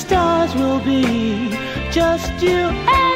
stars will be just you and